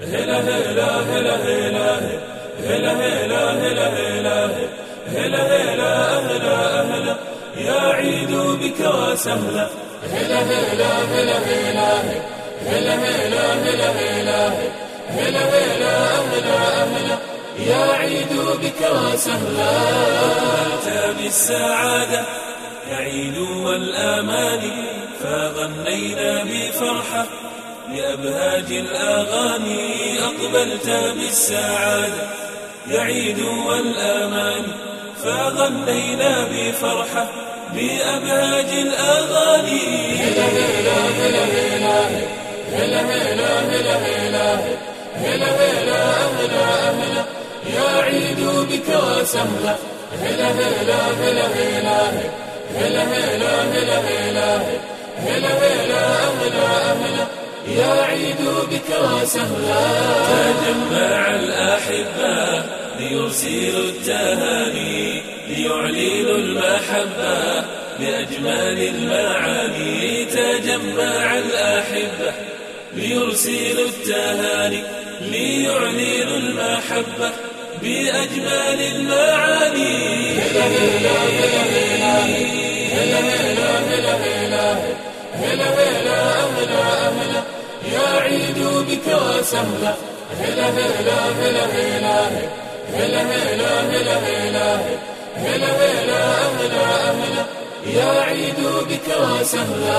هلا هلا هلا هلا هلا هلا هلا هلا هلا هلا أهلا أهلا يا عيد بك وسهلا هلا هلا هلا هلا هلا هلا هلا هلا هلا هلا أهلا أهلا يا عيد بك وسهلا أنت بالسعادة يا عيد والآمان فغنينا بفرحة بأبهاج الأغاني أقبلت بالسعادة. يعيد والأمان فغنينا بفرحة بأبهاج الأغاني. هلا هلا هلا هلا هلا هلا هلا هلا هلا هلا أهلا أهلا يا عيد بك وسهلا. هلا هلا هلا هلا هلا هلا هلا هلا هلا هلا أهلا أهلا يا عيد بك وسهلا تجمع الأحبة ليرسلوا التهاني ليعلنوا المحبة بأجمل المعاني تجمع الأحبة ليرسلوا التهاني ليعلنوا المحبة بأجمل المعاني هلا هلا هلا هلا هلا هلا هلا هلا هلا يا عيد بك وسهلا. هلا هلا هلا هلا. هلا هلا هلا هلا. هلا هلا أهلا أهلا يا عيد بك وسهلا.